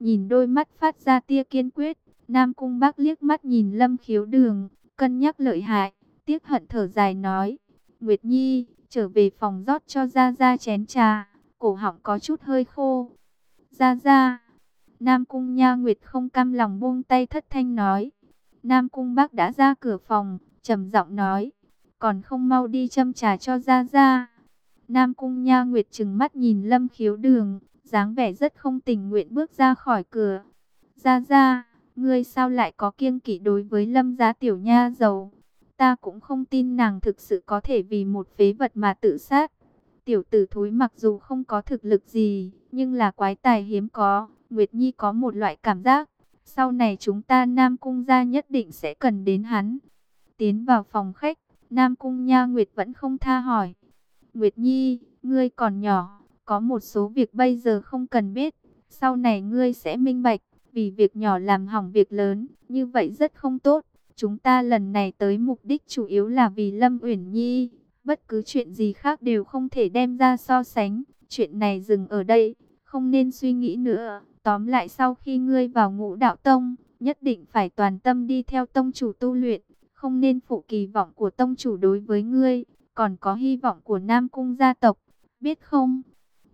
nhìn đôi mắt phát ra tia kiên quyết. Nam Cung Bắc liếc mắt nhìn Lâm Khiếu Đường, cân nhắc lợi hại, tiếc hận thở dài nói. Nguyệt Nhi, trở về phòng rót cho Gia Gia chén trà, cổ họng có chút hơi khô. Gia Gia, Nam Cung Nha Nguyệt không cam lòng buông tay thất thanh nói. Nam Cung Bắc đã ra cửa phòng, trầm giọng nói, còn không mau đi châm trà cho Gia Gia. Nam Cung Nha Nguyệt trừng mắt nhìn Lâm Khiếu Đường, dáng vẻ rất không tình nguyện bước ra khỏi cửa. Ra ra, ngươi sao lại có kiêng kỵ đối với Lâm Gia Tiểu Nha giàu? Ta cũng không tin nàng thực sự có thể vì một phế vật mà tự sát. Tiểu tử thối mặc dù không có thực lực gì, nhưng là quái tài hiếm có. Nguyệt Nhi có một loại cảm giác, sau này chúng ta Nam Cung gia nhất định sẽ cần đến hắn. Tiến vào phòng khách, Nam Cung Nha Nguyệt vẫn không tha hỏi. Nguyệt Nhi, ngươi còn nhỏ, có một số việc bây giờ không cần biết, sau này ngươi sẽ minh bạch, vì việc nhỏ làm hỏng việc lớn, như vậy rất không tốt. Chúng ta lần này tới mục đích chủ yếu là vì Lâm Uyển Nhi, bất cứ chuyện gì khác đều không thể đem ra so sánh, chuyện này dừng ở đây, không nên suy nghĩ nữa. Tóm lại sau khi ngươi vào ngũ đạo tông, nhất định phải toàn tâm đi theo tông chủ tu luyện, không nên phụ kỳ vọng của tông chủ đối với ngươi, còn có hy vọng của Nam Cung gia tộc, biết không?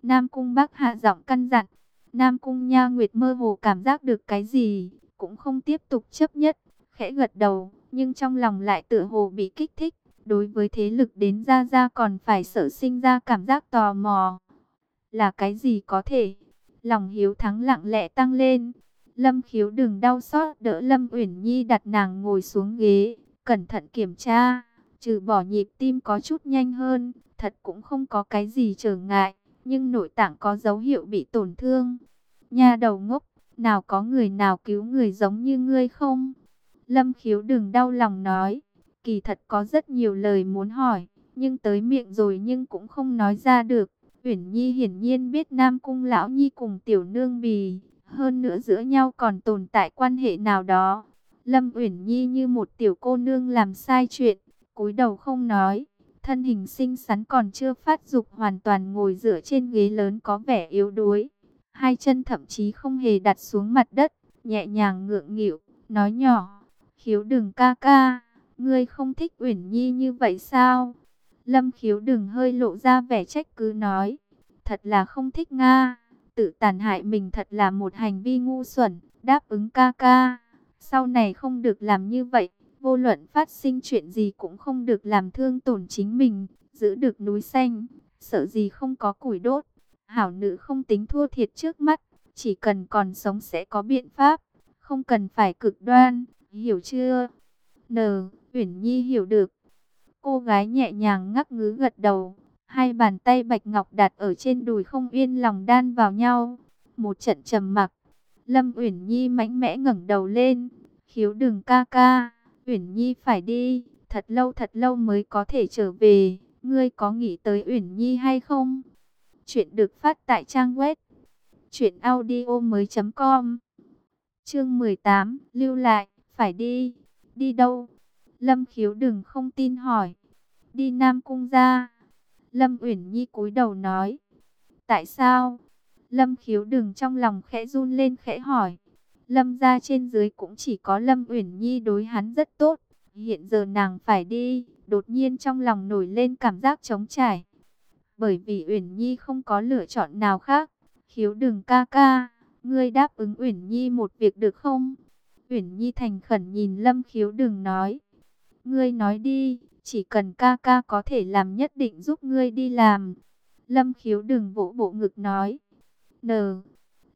Nam Cung bắc hạ giọng căn dặn, Nam Cung Nha Nguyệt mơ hồ cảm giác được cái gì, cũng không tiếp tục chấp nhất, khẽ gật đầu, nhưng trong lòng lại tựa hồ bị kích thích, đối với thế lực đến ra ra còn phải sợ sinh ra cảm giác tò mò. Là cái gì có thể? Lòng hiếu thắng lặng lẽ tăng lên. Lâm khiếu đừng đau xót đỡ Lâm Uyển Nhi đặt nàng ngồi xuống ghế, cẩn thận kiểm tra, trừ bỏ nhịp tim có chút nhanh hơn, thật cũng không có cái gì trở ngại, nhưng nội tạng có dấu hiệu bị tổn thương. Nha đầu ngốc, nào có người nào cứu người giống như ngươi không? Lâm khiếu đừng đau lòng nói, kỳ thật có rất nhiều lời muốn hỏi, nhưng tới miệng rồi nhưng cũng không nói ra được. Uyển Nhi hiển nhiên biết Nam Cung Lão Nhi cùng Tiểu Nương Bì, hơn nữa giữa nhau còn tồn tại quan hệ nào đó. Lâm Uyển Nhi như một tiểu cô nương làm sai chuyện, cúi đầu không nói, thân hình xinh xắn còn chưa phát dục hoàn toàn ngồi dựa trên ghế lớn có vẻ yếu đuối. Hai chân thậm chí không hề đặt xuống mặt đất, nhẹ nhàng ngượng nghịu, nói nhỏ, khiếu đừng ca ca, ngươi không thích Uyển Nhi như vậy sao? Lâm khiếu đừng hơi lộ ra vẻ trách cứ nói. Thật là không thích Nga. Tự tàn hại mình thật là một hành vi ngu xuẩn. Đáp ứng ca ca. Sau này không được làm như vậy. Vô luận phát sinh chuyện gì cũng không được làm thương tổn chính mình. Giữ được núi xanh. Sợ gì không có củi đốt. Hảo nữ không tính thua thiệt trước mắt. Chỉ cần còn sống sẽ có biện pháp. Không cần phải cực đoan. Hiểu chưa? N. Uyển Nhi hiểu được. Cô gái nhẹ nhàng ngắc ngứ gật đầu. Hai bàn tay bạch ngọc đặt ở trên đùi không yên lòng đan vào nhau. Một trận trầm mặc. Lâm Uyển Nhi mạnh mẽ ngẩng đầu lên. Khiếu đường ca ca. Uyển Nhi phải đi. Thật lâu thật lâu mới có thể trở về. Ngươi có nghĩ tới Uyển Nhi hay không? Chuyện được phát tại trang web. chuyệnaudio mới.com Chương 18. Lưu lại. Phải đi. Đi đâu? Lâm khiếu đừng không tin hỏi. Đi Nam Cung ra. Lâm Uyển Nhi cúi đầu nói. Tại sao? Lâm khiếu đừng trong lòng khẽ run lên khẽ hỏi. Lâm ra trên dưới cũng chỉ có Lâm Uyển Nhi đối hắn rất tốt. Hiện giờ nàng phải đi, đột nhiên trong lòng nổi lên cảm giác trống trải. Bởi vì Uyển Nhi không có lựa chọn nào khác. Khiếu đừng ca ca, ngươi đáp ứng Uyển Nhi một việc được không? Uyển Nhi thành khẩn nhìn Lâm khiếu đừng nói. Ngươi nói đi, chỉ cần ca ca có thể làm nhất định giúp ngươi đi làm. Lâm khiếu đừng vỗ bộ ngực nói. N.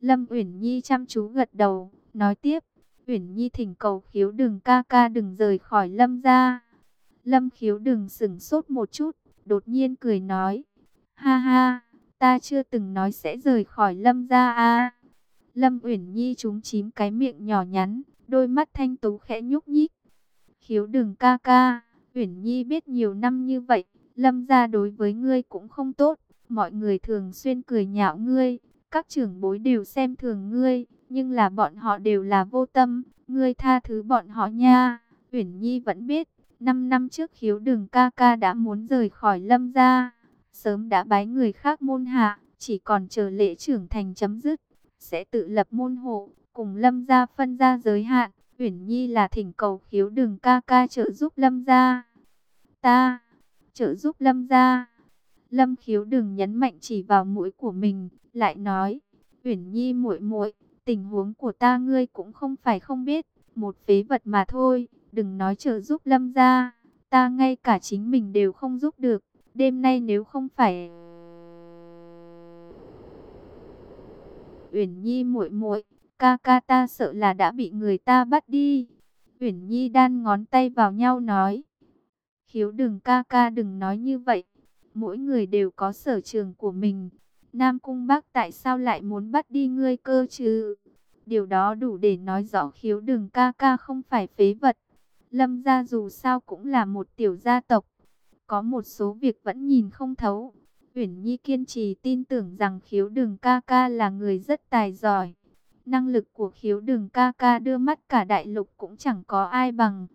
Lâm Uyển Nhi chăm chú gật đầu, nói tiếp. Uyển Nhi thỉnh cầu khiếu đừng ca ca đừng rời khỏi Lâm ra. Lâm khiếu đừng sửng sốt một chút, đột nhiên cười nói. Ha ha, ta chưa từng nói sẽ rời khỏi Lâm ra à. Lâm Uyển Nhi trúng chím cái miệng nhỏ nhắn, đôi mắt thanh tú khẽ nhúc nhích. Khiếu đừng ca ca, Uyển Nhi biết nhiều năm như vậy, lâm gia đối với ngươi cũng không tốt. Mọi người thường xuyên cười nhạo ngươi, các trưởng bối đều xem thường ngươi, nhưng là bọn họ đều là vô tâm, ngươi tha thứ bọn họ nha. Uyển Nhi vẫn biết, 5 năm trước khiếu đường ca ca đã muốn rời khỏi lâm gia, sớm đã bái người khác môn hạ, chỉ còn chờ lễ trưởng thành chấm dứt. sẽ tự lập môn hộ, cùng Lâm gia phân ra giới hạn. Uyển Nhi là thỉnh cầu khiếu đường ca ca trợ giúp Lâm gia. Ta, trợ giúp Lâm gia. Lâm khiếu đường nhấn mạnh chỉ vào mũi của mình, lại nói, Uyển Nhi muội muội, tình huống của ta ngươi cũng không phải không biết, một phế vật mà thôi, đừng nói trợ giúp Lâm gia, ta ngay cả chính mình đều không giúp được, đêm nay nếu không phải Uyển Nhi muội muội, ca ca ta sợ là đã bị người ta bắt đi. Uyển Nhi đan ngón tay vào nhau nói, khiếu đừng ca ca đừng nói như vậy, mỗi người đều có sở trường của mình. Nam Cung bác, tại sao lại muốn bắt đi ngươi cơ chứ? Điều đó đủ để nói rõ khiếu đường ca ca không phải phế vật. Lâm gia dù sao cũng là một tiểu gia tộc. Có một số việc vẫn nhìn không thấu. Uyển Nhi kiên trì tin tưởng rằng khiếu đường ca ca là người rất tài giỏi. Năng lực của khiếu đường ca ca đưa mắt cả đại lục cũng chẳng có ai bằng.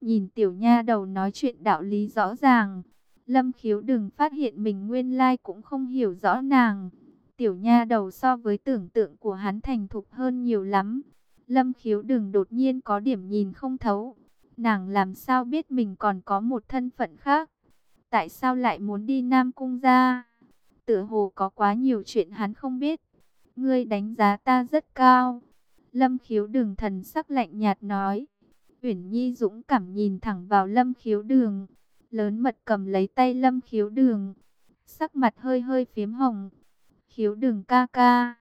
Nhìn tiểu nha đầu nói chuyện đạo lý rõ ràng. Lâm khiếu đừng phát hiện mình nguyên lai cũng không hiểu rõ nàng. Tiểu nha đầu so với tưởng tượng của hắn thành thục hơn nhiều lắm. Lâm khiếu đừng đột nhiên có điểm nhìn không thấu. Nàng làm sao biết mình còn có một thân phận khác. Tại sao lại muốn đi Nam Cung ra? Tựa hồ có quá nhiều chuyện hắn không biết. Ngươi đánh giá ta rất cao. Lâm khiếu đừng thần sắc lạnh nhạt nói. Uyển Nhi dũng cảm nhìn thẳng vào lâm khiếu đường lớn mật cầm lấy tay lâm khiếu đường. Sắc mặt hơi hơi phiếm hồng. Khiếu đường ca ca.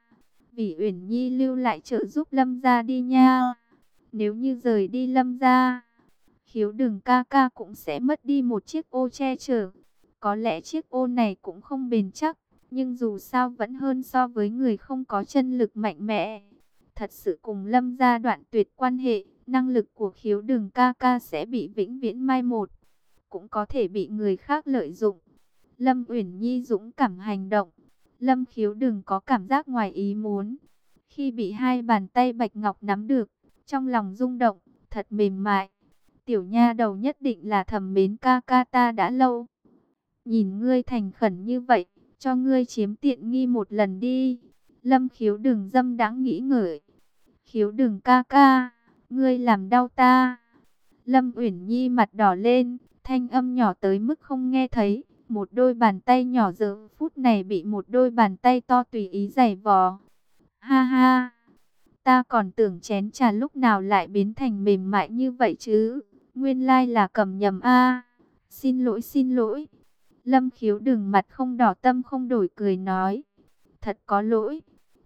Vì Uyển Nhi lưu lại trợ giúp lâm ra đi nha. Nếu như rời đi lâm ra. Khiếu đường ca ca cũng sẽ mất đi một chiếc ô che chở. Có lẽ chiếc ô này cũng không bền chắc. Nhưng dù sao vẫn hơn so với người không có chân lực mạnh mẽ. Thật sự cùng lâm ra đoạn tuyệt quan hệ. Năng lực của khiếu đường ca ca sẽ bị vĩnh viễn mai một cũng có thể bị người khác lợi dụng. Lâm Uyển Nhi dũng cảm hành động. Lâm Khiếu đừng có cảm giác ngoài ý muốn. Khi bị hai bàn tay Bạch Ngọc nắm được, trong lòng rung động, thật mềm mại. Tiểu nha đầu nhất định là thầm mến ca ca ta đã lâu. Nhìn ngươi thành khẩn như vậy, cho ngươi chiếm tiện nghi một lần đi. Lâm khiếu đừng dâm đáng nghĩ ngợi. Khiếu đừng ca ca, ngươi làm đau ta. Lâm Uyển Nhi mặt đỏ lên, Thanh âm nhỏ tới mức không nghe thấy. Một đôi bàn tay nhỏ giờ phút này bị một đôi bàn tay to tùy ý giày vò. Ha ha! Ta còn tưởng chén trà lúc nào lại biến thành mềm mại như vậy chứ. Nguyên lai là cầm nhầm a. Xin lỗi xin lỗi. Lâm khiếu đừng mặt không đỏ, tâm không đổi, cười nói. Thật có lỗi.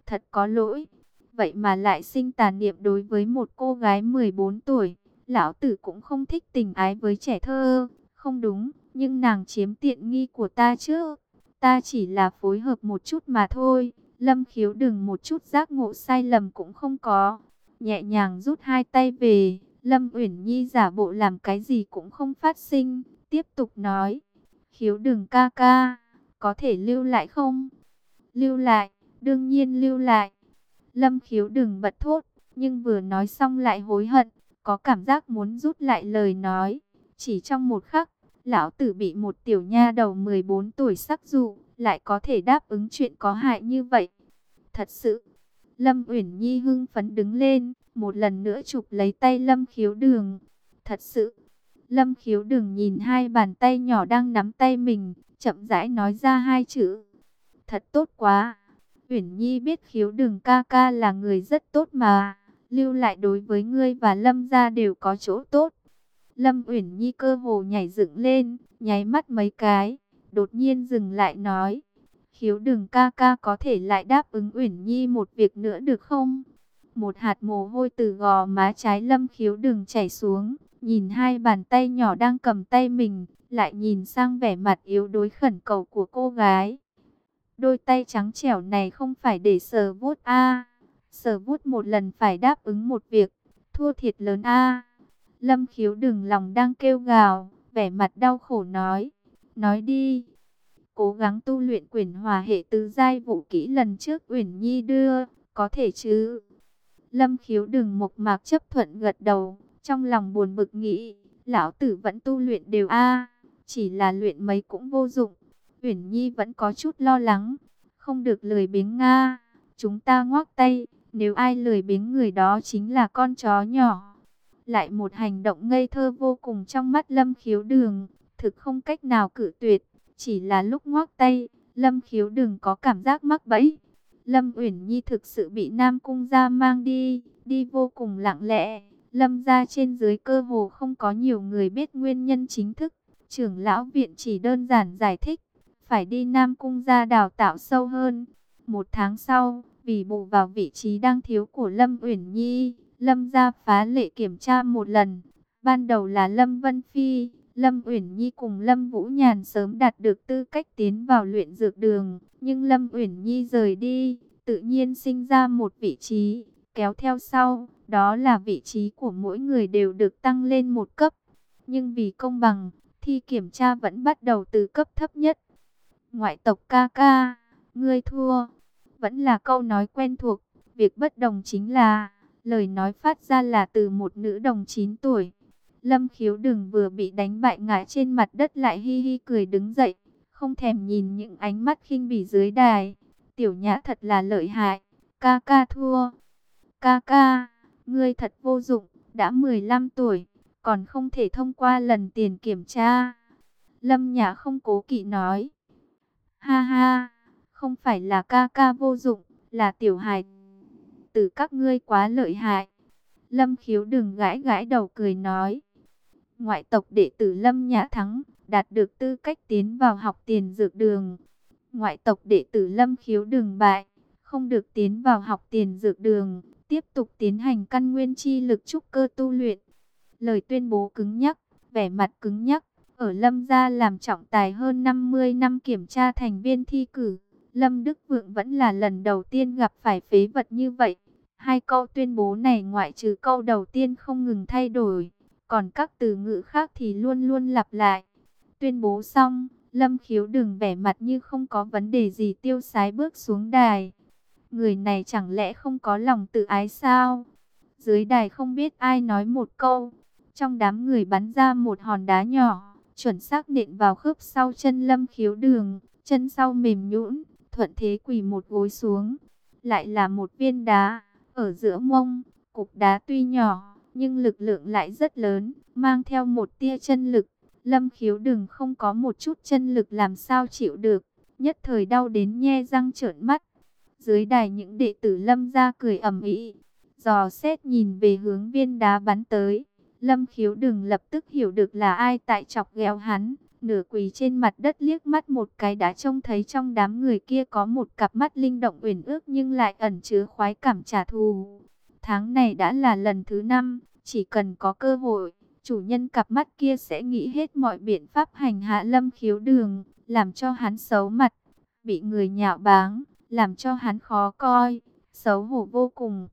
Thật có lỗi. Vậy mà lại sinh tàn niệm đối với một cô gái 14 tuổi lão tử cũng không thích tình ái với trẻ thơ. Không đúng, nhưng nàng chiếm tiện nghi của ta chứ. Ta chỉ là phối hợp một chút mà thôi. Lâm khiếu đừng một chút giác ngộ sai lầm cũng không có. Nhẹ nhàng rút hai tay về. Lâm Uyển Nhi giả bộ làm cái gì cũng không phát sinh. Tiếp tục nói. Khiếu đừng ca ca. Có thể lưu lại không? Lưu lại. Đương nhiên lưu lại. Lâm khiếu đừng bật thốt. Nhưng vừa nói xong lại hối hận có cảm giác muốn rút lại lời nói. Chỉ trong một khắc, lão tử bị một tiểu nha đầu 14 tuổi sắc dụ, lại có thể đáp ứng chuyện có hại như vậy. Thật sự, Lâm Uyển Nhi hưng phấn đứng lên, một lần nữa chụp lấy tay Lâm Khiếu Đường. Thật sự, Lâm Khiếu Đường nhìn hai bàn tay nhỏ đang nắm tay mình, chậm rãi nói ra hai chữ. Thật tốt quá. Uyển Nhi biết Khiếu Đường ca ca là người rất tốt mà lưu lại đối với ngươi và Lâm gia đều có chỗ tốt. Lâm Uyển Nhi cơ hồ nhảy dựng lên, nháy mắt mấy cái, đột nhiên dừng lại nói: "Khiếu đường ca ca có thể lại đáp ứng Uyển Nhi một việc nữa được không?" Một hạt mồ hôi từ gò má trái Lâm Khiếu đường chảy xuống, nhìn hai bàn tay nhỏ đang cầm tay mình, lại nhìn sang vẻ mặt yếu đuối khẩn cầu của cô gái. Đôi tay trắng trẻo này không phải để sờ vuốt a. Sở bút một lần phải đáp ứng một việc, thua thiệt lớn a. Lâm khiếu đừng lòng đang kêu gào, vẻ mặt đau khổ nói, nói đi. Cố gắng tu luyện quyển hòa hệ tứ giai vũ kỹ lần trước Uyển Nhi đưa, có thể chứ? Lâm khiếu đừng mộc mạc chấp thuận gật đầu, trong lòng buồn bực nghĩ, lão tử vẫn tu luyện đều a, chỉ là luyện mấy cũng vô dụng. Uyển Nhi vẫn có chút lo lắng, không được lười biếng nga chúng ta ngoác tay, nếu ai lười biếng người đó chính là con chó nhỏ. Lại một hành động ngây thơ vô cùng trong mắt Lâm Khiếu Đường, thực không cách nào cử tuyệt, chỉ là lúc ngoác tay, Lâm Khiếu Đường có cảm giác mắc bẫy. Lâm Uyển Nhi thực sự bị Nam Cung gia mang đi, đi vô cùng lặng lẽ. Lâm gia trên dưới cơ hồ không có nhiều người biết nguyên nhân chính thức. Trưởng lão viện chỉ đơn giản giải thích, phải đi Nam Cung gia đào tạo sâu hơn. Một tháng sau, vì bù vào vị trí đang thiếu của Lâm Uyển Nhi, Lâm gia phá lệ kiểm tra một lần. Ban đầu là Lâm Vân Phi, Lâm Uyển Nhi cùng Lâm Vũ Nhàn sớm đạt được tư cách tiến vào luyện dược đường, nhưng Lâm Uyển Nhi rời đi, tự nhiên sinh ra một vị trí, kéo theo sau, đó là vị trí của mỗi người đều được tăng lên một cấp. Nhưng vì công bằng, thi kiểm tra vẫn bắt đầu từ cấp thấp nhất. Ngoại tộc ca ca, ngươi thua. Vẫn là câu nói quen thuộc, việc bất đồng chính là, lời nói phát ra là từ một nữ đồng 9 tuổi. Lâm khiếu đừng vừa bị đánh bại ngã trên mặt đất lại hi hi cười đứng dậy, không thèm nhìn những ánh mắt khinh bỉ dưới đài. Tiểu nhã thật là lợi hại, ca ca thua. Ca ca, ngươi thật vô dụng, đã 15 tuổi, còn không thể thông qua lần tiền kiểm tra. Lâm nhã không cố kỵ nói. Ha ha, không phải là ca ca vô dụng, là tiểu hài. Từ các ngươi quá lợi hại. Lâm khiếu đừng gãi gãi đầu cười nói. Ngoại tộc đệ tử Lâm Nhã Thắng đạt được tư cách tiến vào học tiền dược đường. Ngoại tộc đệ tử Lâm khiếu đường bại, không được tiến vào học tiền dược đường, tiếp tục tiến hành căn nguyên chi lực trúc cơ tu luyện. Lời tuyên bố cứng nhắc, vẻ mặt cứng nhắc, ở Lâm gia làm trọng tài hơn 50 năm kiểm tra thành viên thi cử. Lâm Đức Vượng vẫn là lần đầu tiên gặp phải phế vật như vậy. Hai câu tuyên bố này ngoại trừ câu đầu tiên không ngừng thay đổi, còn các từ ngữ khác thì luôn luôn lặp lại. Tuyên bố xong, Lâm Khiếu đừng vẻ mặt như không có vấn đề gì tiêu sái bước xuống đài. Người này chẳng lẽ không có lòng tự ái sao? Dưới đài không biết ai nói một câu. Trong đám người bắn ra một hòn đá nhỏ, chuẩn xác nện vào khớp sau chân Lâm Khiếu đường, chân sau mềm nhũn, thuận thế quỳ một gối xuống. Lại là một viên đá, ở giữa mông, cục đá tuy nhỏ, nhưng lực lượng lại rất lớn, mang theo một tia chân lực. Lâm khiếu đừng không có một chút chân lực làm sao chịu được, nhất thời đau đến nhe răng trợn mắt. Dưới đài những đệ tử lâm ra cười ầm ĩ, dò xét nhìn về hướng viên đá bắn tới. Lâm khiếu đừng lập tức hiểu được là ai tại chọc ghẹo hắn, nửa quỳ trên mặt đất liếc mắt một cái đã trông thấy trong đám người kia có một cặp mắt linh động uyển ước nhưng lại ẩn chứa khoái cảm trả thù. Tháng này đã là lần thứ năm, chỉ cần có cơ hội, chủ nhân cặp mắt kia sẽ nghĩ hết mọi biện pháp hành hạ lâm khiếu đường, làm cho hắn xấu mặt, bị người nhạo báng, làm cho hắn khó coi, xấu hổ vô cùng.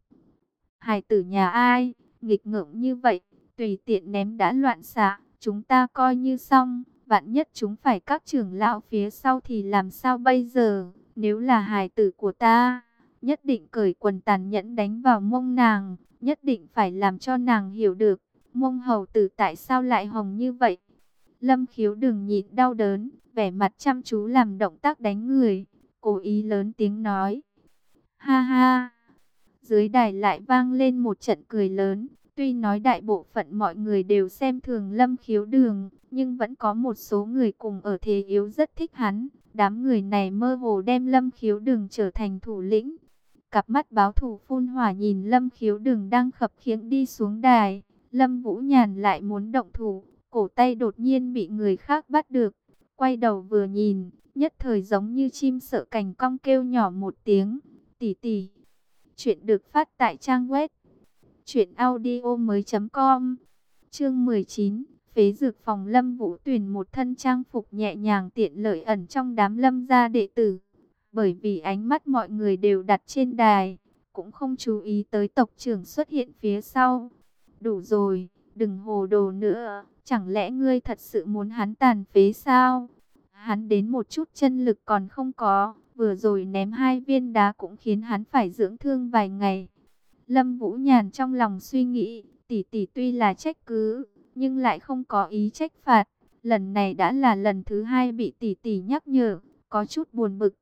Hài tử nhà ai, nghịch ngợm như vậy, tùy tiện ném đã loạn xạ, chúng ta coi như xong, vạn nhất chúng phải các trưởng lão phía sau thì làm sao bây giờ, nếu là hài tử của ta, nhất định cởi quần tàn nhẫn đánh vào mông nàng, nhất định phải làm cho nàng hiểu được, mông hầu tử tại sao lại hồng như vậy. Lâm khiếu đừng nhịn đau đớn, vẻ mặt chăm chú làm động tác đánh người, cố ý lớn tiếng nói. Ha ha! Dưới đài lại vang lên một trận cười lớn, tuy nói đại bộ phận mọi người đều xem thường lâm khiếu đường, nhưng vẫn có một số người cùng ở thế yếu rất thích hắn. Đám người này mơ hồ đem lâm khiếu đường trở thành thủ lĩnh, Cặp mắt báo thủ phun hỏa nhìn Lâm khiếu đường đang khập khiễng đi xuống đài. Lâm Vũ Nhàn lại muốn động thủ, cổ tay đột nhiên bị người khác bắt được. Quay đầu vừa nhìn, nhất thời giống như chim sợ cành cong kêu nhỏ một tiếng. tỉ tỉ Chuyện được phát tại trang web. Chuyện audio mới com. Chương 19. Phế dược phòng Lâm Vũ tuyển một thân trang phục nhẹ nhàng tiện lợi ẩn trong đám lâm gia đệ tử bởi vì ánh mắt mọi người đều đặt trên đài, cũng không chú ý tới tộc trưởng xuất hiện phía sau. Đủ rồi, đừng hồ đồ nữa, chẳng lẽ ngươi thật sự muốn hắn tàn phế sao? Hắn đến một chút chân lực còn không có, vừa rồi ném hai viên đá cũng khiến hắn phải dưỡng thương vài ngày. Lâm Vũ Nhàn trong lòng suy nghĩ, tỷ tỷ tuy là trách cứ, nhưng lại không có ý trách phạt. Lần này đã là lần thứ hai bị tỷ tỷ nhắc nhở, có chút buồn bực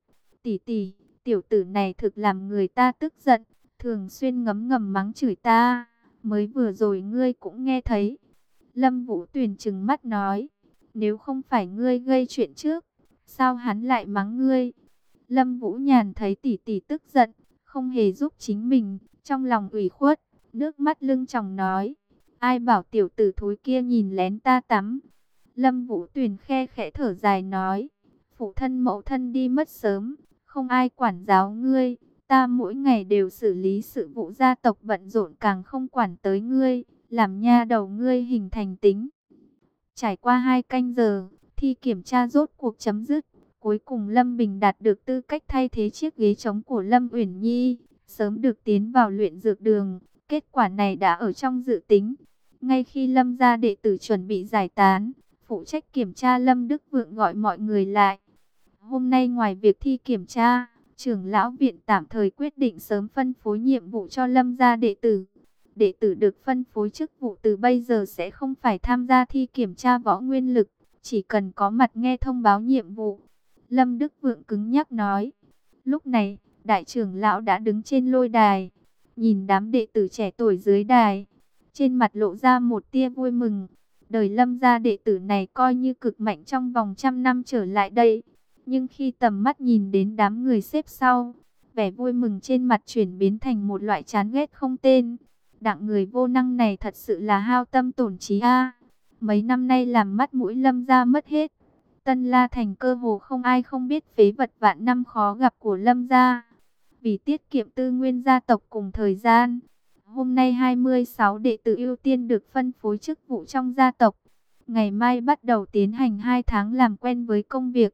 tỷ tỷ, tiểu tử này thực làm người ta tức giận, thường xuyên ngấm ngầm mắng chửi ta, mới vừa rồi ngươi cũng nghe thấy. Lâm Vũ Tuyền trừng mắt nói, nếu không phải ngươi gây chuyện trước, sao hắn lại mắng ngươi? Lâm Vũ Nhàn thấy tỷ tỷ tức giận, không hề giúp chính mình, trong lòng ủy khuất, nước mắt lưng chồng nói, ai bảo tiểu tử thối kia nhìn lén ta tắm. Lâm Vũ Tuyền khe khẽ thở dài nói, phụ thân mẫu thân đi mất sớm, không ai quản giáo ngươi, ta mỗi ngày đều xử lý sự vụ gia tộc bận rộn càng không quản tới ngươi, làm nha đầu ngươi hình thành tính. Trải qua hai canh giờ, thi kiểm tra rốt cuộc chấm dứt, cuối cùng Lâm Bình đạt được tư cách thay thế chiếc ghế trống của Lâm Uyển Nhi, sớm được tiến vào luyện dược đường, kết quả này đã ở trong dự tính. Ngay khi Lâm gia đệ tử chuẩn bị giải tán, phụ trách kiểm tra Lâm Đức Vượng gọi mọi người lại. Hôm nay ngoài việc thi kiểm tra, trưởng lão viện tạm thời quyết định sớm phân phối nhiệm vụ cho Lâm gia đệ tử. Đệ tử được phân phối chức vụ từ bây giờ sẽ không phải tham gia thi kiểm tra võ nguyên lực, chỉ cần có mặt nghe thông báo nhiệm vụ. Lâm Đức Vượng cứng nhắc nói. Lúc này, đại trưởng lão đã đứng trên lôi đài, nhìn đám đệ tử trẻ tuổi dưới đài. Trên mặt lộ ra một tia vui mừng. Đời lâm gia đệ tử này coi như cực mạnh trong vòng trăm năm trở lại đây. Nhưng khi tầm mắt nhìn đến đám người xếp sau, vẻ vui mừng trên mặt chuyển biến thành một loại chán ghét không tên. Đặng người vô năng này thật sự là hao tâm tổn trí a. Mấy năm nay làm mắt mũi lâm gia mất hết. Tân La Thành cơ hồ không ai không biết phế vật vạn năm khó gặp của lâm gia. Vì tiết kiệm tư nguyên gia tộc cùng thời gian, hôm nay 26 đệ tử ưu tiên được phân phối chức vụ trong gia tộc. Ngày mai bắt đầu tiến hành 2 tháng làm quen với công việc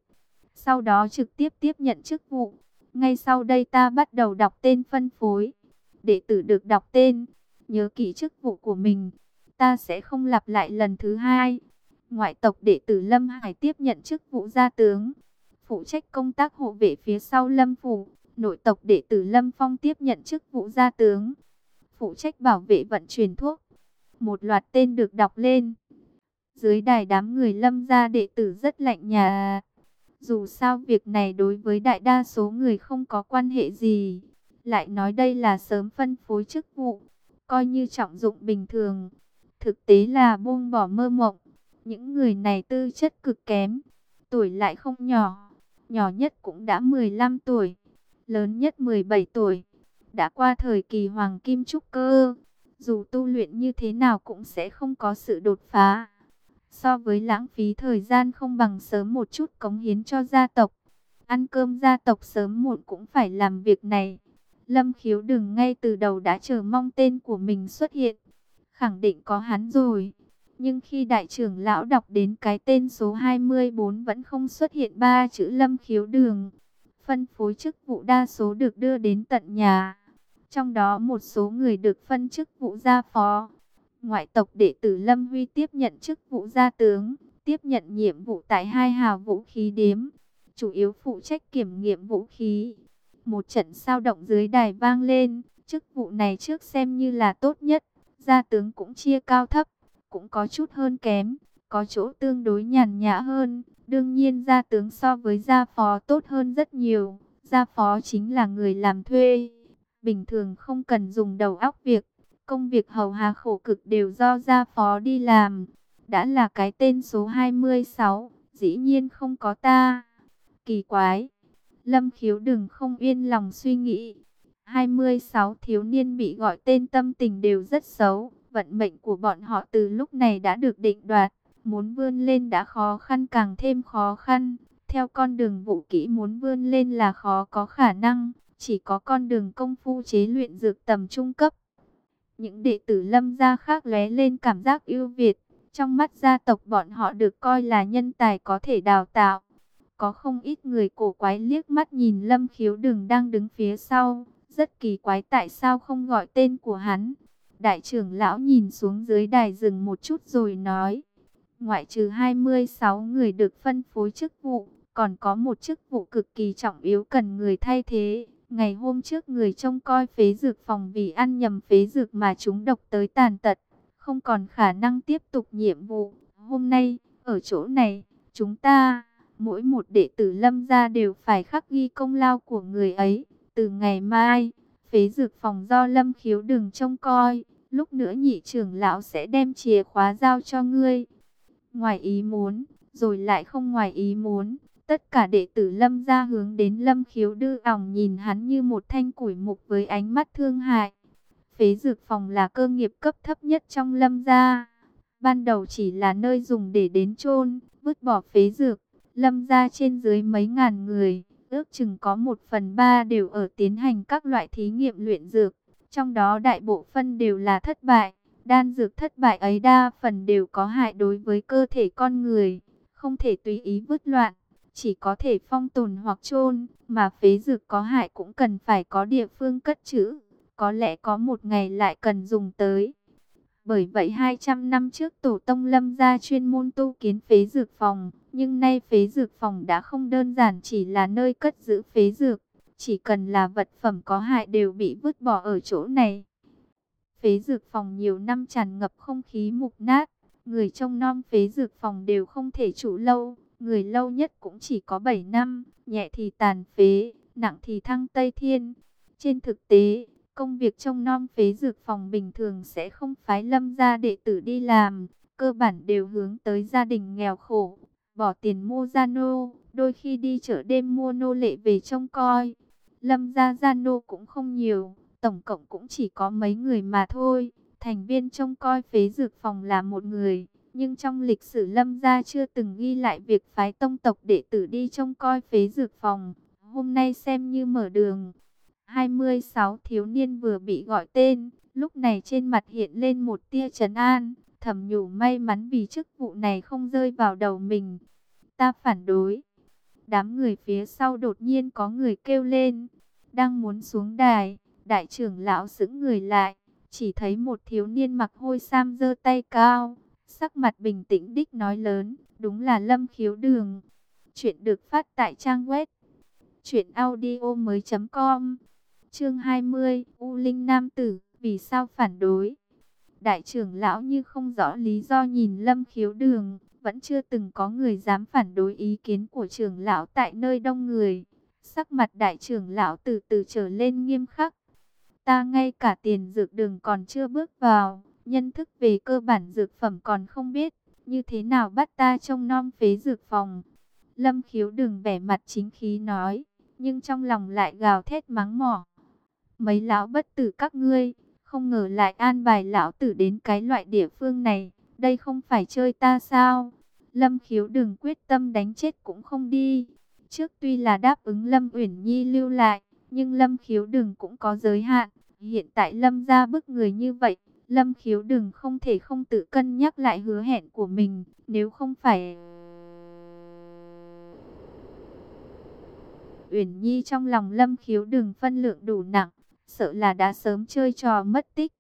sau đó trực tiếp tiếp nhận chức vụ. Ngay sau đây ta bắt đầu đọc tên phân phối. Đệ tử được đọc tên, nhớ kỹ chức vụ của mình. Ta sẽ không lặp lại lần thứ hai. Ngoại tộc đệ tử Lâm Hải tiếp nhận chức vụ gia tướng. Phụ trách công tác hộ vệ phía sau Lâm Phủ. Nội tộc đệ tử Lâm Phong tiếp nhận chức vụ gia tướng. Phụ trách bảo vệ vận chuyển thuốc. Một loạt tên được đọc lên. Dưới đài đám người Lâm gia đệ tử rất lạnh nhà. Dù sao việc này đối với đại đa số người không có quan hệ gì. Lại nói đây là sớm phân phối chức vụ, coi như trọng dụng bình thường. Thực tế là buông bỏ mơ mộng. Những người này tư chất cực kém, tuổi lại không nhỏ. Nhỏ nhất cũng đã 15 tuổi, lớn nhất 17 tuổi. Đã qua thời kỳ hoàng kim trúc cơ, dù tu luyện như thế nào cũng sẽ không có sự đột phá. So với lãng phí thời gian không bằng sớm một chút cống hiến cho gia tộc. Ăn cơm gia tộc sớm muộn cũng phải làm việc này. Lâm khiếu đừng ngay từ đầu đã chờ mong tên của mình xuất hiện. Khẳng định có hắn rồi. Nhưng khi đại trưởng lão đọc đến cái tên số 24 vẫn không xuất hiện ba chữ lâm khiếu đường. Phân phối chức vụ đa số được đưa đến tận nhà. Trong đó một số người được phân chức vụ gia phó. Ngoại tộc đệ tử Lâm Huy tiếp nhận chức vụ gia tướng, tiếp nhận nhiệm vụ tại hai hào vũ khí đếm, chủ yếu phụ trách kiểm nghiệm vũ khí. Một trận sao động dưới đài vang lên, chức vụ này trước xem như là tốt nhất, gia tướng cũng chia cao thấp, cũng có chút hơn kém, có chỗ tương đối nhàn nhã hơn. Đương nhiên gia tướng so với gia phó tốt hơn rất nhiều, gia phó chính là người làm thuê, bình thường không cần dùng đầu óc việc Công việc hầu hà khổ cực đều do gia phó đi làm. Đã là cái tên số 26, dĩ nhiên không có ta. Kỳ quái. Lâm khiếu đừng không yên lòng suy nghĩ. 26 thiếu niên bị gọi tên tâm tình đều rất xấu. Vận mệnh của bọn họ từ lúc này đã được định đoạt. Muốn vươn lên đã khó khăn, càng thêm khó khăn. Theo con đường vũ kỹ muốn vươn lên là khó có khả năng. Chỉ có con đường công phu chế luyện dược tầm trung cấp những đệ tử lâm gia khác lóe lên cảm giác ưu việt. Trong mắt gia tộc bọn họ được coi là nhân tài có thể đào tạo. Có không ít người cổ quái liếc mắt nhìn lâm khiếu đường đang đứng phía sau. Rất kỳ quái tại sao không gọi tên của hắn. Đại trưởng lão nhìn xuống dưới đài rừng một chút rồi nói. Ngoại trừ 26 người được phân phối chức vụ, còn có một chức vụ cực kỳ trọng yếu cần người thay thế. Ngày hôm trước người trông coi phế dược phòng vì ăn nhầm phế dược mà chúng độc tới tàn tật, không còn khả năng tiếp tục nhiệm vụ. Hôm nay, ở chỗ này, chúng ta Mỗi một đệ tử lâm gia đều phải khắc ghi công lao của người ấy. Từ ngày mai, phế dược phòng do lâm khiếu đừng trông coi. Lúc nữa nhị trưởng lão sẽ đem chìa khóa giao cho ngươi. Ngoài ý muốn, rồi lại không ngoài ý muốn. Tất cả đệ tử lâm gia hướng đến lâm khiếu đư ỏng nhìn hắn như một thanh củi mục với ánh mắt thương hại. Phế dược phòng là cơ nghiệp cấp thấp nhất trong lâm gia. Ban đầu chỉ là nơi dùng để đến chôn vứt bỏ phế dược. Lâm gia trên dưới mấy ngàn người, ước chừng có một phần ba đều ở tiến hành các loại thí nghiệm luyện dược. Trong đó đại bộ phân đều là thất bại. Đan dược thất bại ấy đa phần đều có hại đối với cơ thể con người, không thể tùy ý vứt loạn, chỉ có thể phong tồn hoặc chôn, mà phế dược có hại cũng cần phải có địa phương cất trữ, có lẽ có một ngày lại cần dùng tới. Bởi vậy 200 năm trước tổ tông lâm gia chuyên môn tu kiến phế dược phòng, nhưng nay phế dược phòng đã không đơn giản chỉ là nơi cất giữ phế dược, chỉ cần là vật phẩm có hại đều bị vứt bỏ ở chỗ này. Phế dược phòng nhiều năm tràn ngập không khí mục nát, người trong non phế dược phòng đều không thể trụ lâu, người lâu nhất cũng chỉ có 7 năm, nhẹ thì tàn phế, nặng thì thăng Tây Thiên. Trên thực tế, công việc trong non phế dược phòng bình thường sẽ không phái lâm gia đệ tử đi làm, cơ bản đều hướng tới gia đình nghèo khổ, bỏ tiền mua gia nô, đôi khi đi chợ đêm mua nô lệ về trông coi. Lâm gia gia nô cũng không nhiều, tổng cộng cũng chỉ có mấy người mà thôi. Thành viên trông coi phế dược phòng là một người, nhưng trong lịch sử Lâm gia chưa từng ghi lại việc phái tông tộc đệ tử đi trông coi phế dược phòng. Hôm nay xem như mở đường. 26 thiếu niên vừa bị gọi tên, lúc này trên mặt hiện lên một tia trấn an, thầm nhủ may mắn vì chức vụ này không rơi vào đầu mình. Ta phản đối. Đám người phía sau đột nhiên có người kêu lên, đang muốn xuống đài, đại trưởng lão giữ người lại, chỉ thấy một thiếu niên mặc hôi sam giơ tay cao, sắc mặt bình tĩnh đích nói lớn, đúng là Lâm Khiếu Đường. Chuyện được phát tại trang web truyệnaudiomoi.com. Chương 20, U Linh nam tử, vì sao phản đối? Đại trưởng lão như không rõ lý do nhìn Lâm Khiếu Đường, vẫn chưa từng có người dám phản đối ý kiến của trưởng lão tại nơi đông người. Sắc mặt đại trưởng lão từ từ trở lên nghiêm khắc. Ta ngay cả tiền dược đường còn chưa bước vào, nhân thức về cơ bản dược phẩm còn không biết, như thế nào bắt ta trông nom phế dược phòng. Lâm khiếu đừng vẻ mặt chính khí nói, nhưng trong lòng lại gào thét mắng mỏ. Mấy lão bất tử các ngươi, không ngờ lại an bài lão tử đến cái loại địa phương này, đây không phải chơi ta sao? Lâm khiếu đừng quyết tâm đánh chết cũng không đi. Trước tuy là đáp ứng Lâm Uyển Nhi lưu lại, nhưng Lâm khiếu đừng cũng có giới hạn. Hiện tại Lâm ra bức người như vậy, Lâm khiếu đừng không thể không tự cân nhắc lại hứa hẹn của mình, nếu không phải... Uyển Nhi trong lòng Lâm khiếu đừng phân lượng đủ nặng, sợ là đã sớm chơi trò mất tích.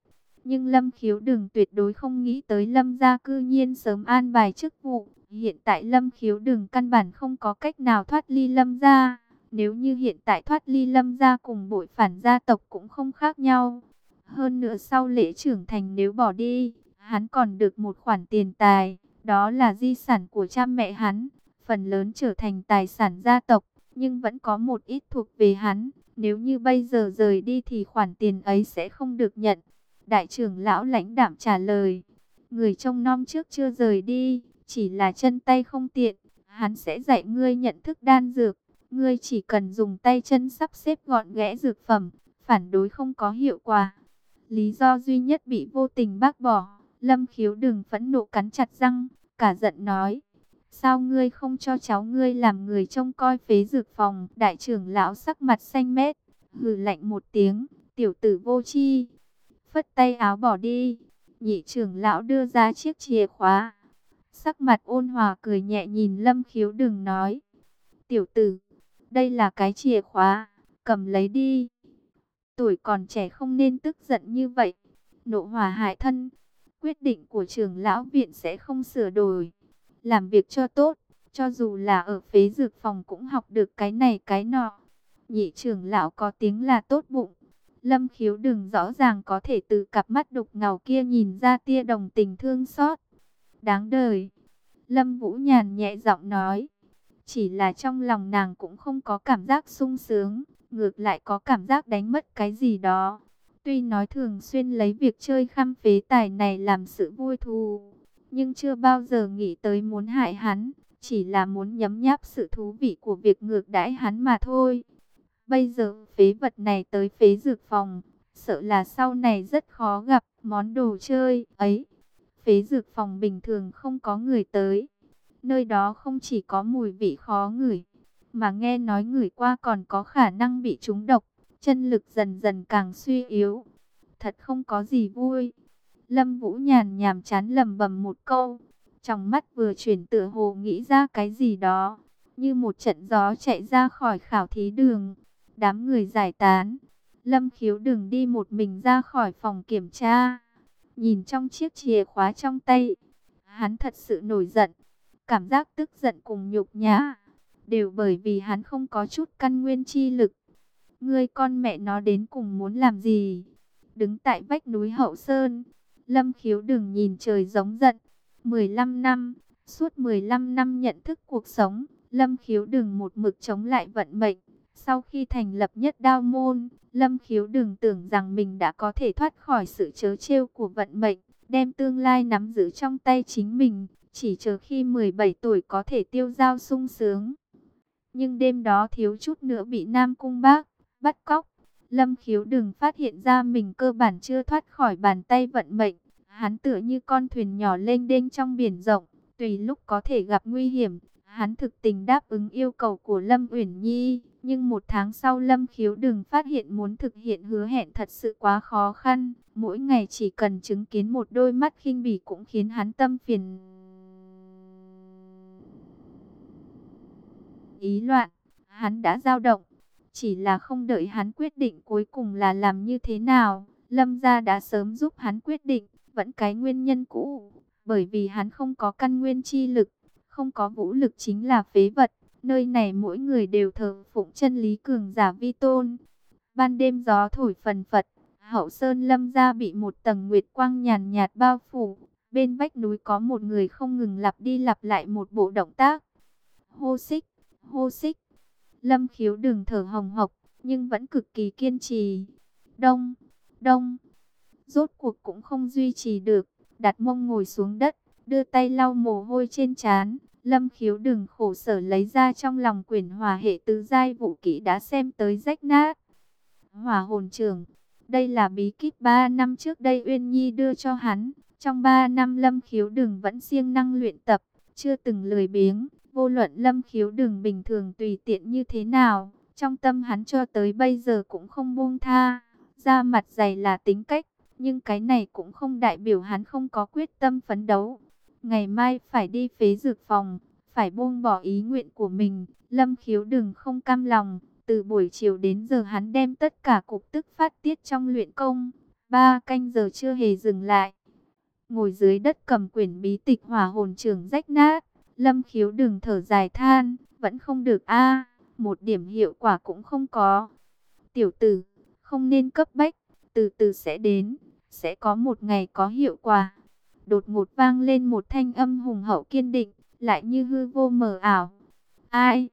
Nhưng Lâm khiếu đừng tuyệt đối không nghĩ tới Lâm gia cư nhiên sớm an bài chức vụ. Hiện tại Lâm khiếu đừng căn bản không có cách nào thoát ly Lâm gia. Nếu như hiện tại thoát ly Lâm gia cùng bội phản gia tộc cũng không khác nhau. Hơn nữa sau lễ trưởng thành nếu bỏ đi, hắn còn được một khoản tiền tài. Đó là di sản của cha mẹ hắn. Phần lớn trở thành tài sản gia tộc, nhưng vẫn có một ít thuộc về hắn. Nếu như bây giờ rời đi thì khoản tiền ấy sẽ không được nhận. Đại trưởng lão lãnh đạm trả lời. Người trông nom trước chưa rời đi, chỉ là chân tay không tiện. Hắn sẽ dạy ngươi nhận thức đan dược. Ngươi chỉ cần dùng tay chân sắp xếp gọn ghẽ dược phẩm. Phản đối không có hiệu quả. Lý do duy nhất bị vô tình bác bỏ. Lâm khiếu đừng phẫn nộ cắn chặt răng. Cả giận nói. Sao ngươi không cho cháu ngươi làm người trông coi phế dược phòng? Đại trưởng lão sắc mặt xanh mét. Hừ lạnh một tiếng. Tiểu tử vô chi phất tay áo bỏ đi. Nhị trưởng lão đưa ra chiếc chìa khóa. Sắc mặt ôn hòa cười nhẹ nhìn lâm khiếu đừng nói. Tiểu tử, đây là cái chìa khóa, cầm lấy đi. Tuổi còn trẻ không nên tức giận như vậy. Nộ hòa hại thân. Quyết định của trưởng lão viện sẽ không sửa đổi. Làm việc cho tốt, cho dù là ở phế dược phòng cũng học được cái này cái nọ. Nhị trưởng lão có tiếng là tốt bụng, Lâm khiếu đừng rõ ràng có thể từ cặp mắt đục ngầu kia nhìn ra tia đồng tình thương xót. Đáng đời. Lâm Vũ nhàn nhẹ giọng nói. Chỉ là trong lòng nàng cũng không có cảm giác sung sướng, ngược lại có cảm giác đánh mất cái gì đó. Tuy nói thường xuyên lấy việc chơi khăm phế tài này làm sự vui thú, nhưng chưa bao giờ nghĩ tới muốn hại hắn, chỉ là muốn nhấm nháp sự thú vị của việc ngược đãi hắn mà thôi. Bây giờ phế vật này tới phế dược phòng, sợ là sau này rất khó gặp món đồ chơi ấy. Phế dược phòng bình thường không có người tới. Nơi đó không chỉ có mùi vị khó ngửi, mà nghe nói người qua còn có khả năng bị trúng độc, chân lực dần dần càng suy yếu. Thật không có gì vui. Lâm Vũ nhàn nhàm chán lầm bầm một câu, trong mắt vừa chuyển tựa hồ nghĩ ra cái gì đó, như một trận gió chạy ra khỏi khảo thí đường. Đám người giải tán, Lâm Khiếu đừng đi một mình ra khỏi phòng kiểm tra. Nhìn trong chiếc chìa khóa trong tay, hắn thật sự nổi giận. Cảm giác tức giận cùng nhục nhã, đều bởi vì hắn không có chút căn nguyên chi lực. Ngươi con mẹ nó đến cùng muốn làm gì? Đứng tại vách núi Hậu Sơn, Lâm Khiếu đừng nhìn trời giống giận. 15 năm, suốt 15 năm nhận thức cuộc sống, Lâm Khiếu đừng một mực chống lại vận mệnh. Sau khi thành lập nhất đao môn, Lâm Khiếu đừng tưởng rằng mình đã có thể thoát khỏi sự chớ trêu của vận mệnh, đem tương lai nắm giữ trong tay chính mình, chỉ chờ khi 17 tuổi có thể tiêu giao sung sướng. Nhưng đêm đó thiếu chút nữa bị Nam Cung Bác bắt cóc. Lâm Khiếu đừng phát hiện ra mình cơ bản chưa thoát khỏi bàn tay vận mệnh. Hắn tựa như con thuyền nhỏ lênh đênh trong biển rộng, tùy lúc có thể gặp nguy hiểm. Hắn thực tình đáp ứng yêu cầu của Lâm Uyển Nhi, nhưng một tháng sau Lâm Khiếu đừng phát hiện muốn thực hiện hứa hẹn thật sự quá khó khăn. Mỗi ngày chỉ cần chứng kiến một đôi mắt khinh bỉ cũng khiến hắn tâm phiền. Ý loạn, hắn đã dao động. Chỉ là không đợi hắn quyết định cuối cùng là làm như thế nào. Lâm gia đã sớm giúp hắn quyết định, vẫn cái nguyên nhân cũ. Bởi vì hắn không có căn nguyên chi lực, không có vũ lực chính là phế vật. Nơi này mỗi người đều thờ phụng chân lý cường giả vi tôn. Ban đêm gió thổi phần phật, hậu sơn lâm gia bị một tầng nguyệt quang nhàn nhạt bao phủ. Bên vách núi có một người không ngừng lặp đi lặp lại một bộ động tác. Hô xích, hô xích. Lâm khiếu đừng thở hồng hộc, nhưng vẫn cực kỳ kiên trì. Đông, đông. Rốt cuộc cũng không duy trì được, đặt mông ngồi xuống đất, đưa tay lau mồ hôi trên trán. Lâm khiếu đừng khổ sở lấy ra trong lòng quyển hòa hệ tứ giai vũ kỹ đã xem tới rách nát. Hòa hồn trường, đây là bí kíp 3 năm trước đây Uyên Nhi đưa cho hắn. Trong 3 năm Lâm khiếu đừng vẫn siêng năng luyện tập, chưa từng lười biếng. Vô luận Lâm khiếu đừng bình thường tùy tiện như thế nào, trong tâm hắn cho tới bây giờ cũng không buông tha. Ra mặt dày là tính cách, nhưng cái này cũng không đại biểu hắn không có quyết tâm phấn đấu. Ngày mai phải đi phế dược phòng, phải buông bỏ ý nguyện của mình. Lâm khiếu đừng không cam lòng. Từ buổi chiều đến giờ hắn đem tất cả cục tức phát tiết trong luyện công. Ba canh giờ chưa hề dừng lại. Ngồi dưới đất cầm quyển bí tịch hỏa hồn trường rách nát. Lâm khiếu đừng thở dài than. Vẫn không được a Một điểm hiệu quả cũng không có. Tiểu tử, không nên cấp bách. Từ từ sẽ đến. Sẽ có một ngày có hiệu quả đột ngột vang lên một thanh âm hùng hậu kiên định, lại như hư vô mờ ảo. Ai?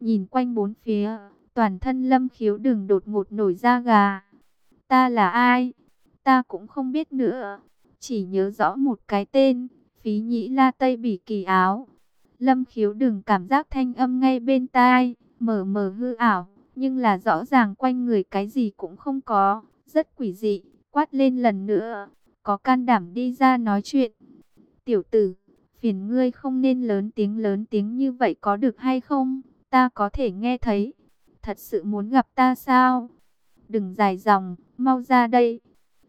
Nhìn quanh bốn phía, toàn thân lâm khiếu đừng đột ngột nổi da gà. Ta là ai? Ta cũng không biết nữa. Chỉ nhớ rõ một cái tên, phí nhĩ la tây bỉ kỳ áo. Lâm khiếu đừng cảm giác thanh âm ngay bên tai, mờ mờ hư ảo, nhưng là rõ ràng quanh người cái gì cũng không có, rất quỷ dị, quát lên lần nữa có can đảm đi ra nói chuyện. Tiểu tử, phiền ngươi không nên lớn tiếng lớn tiếng như vậy có được hay không? Ta có thể nghe thấy. Thật sự muốn gặp ta sao? Đừng dài dòng, mau ra đây.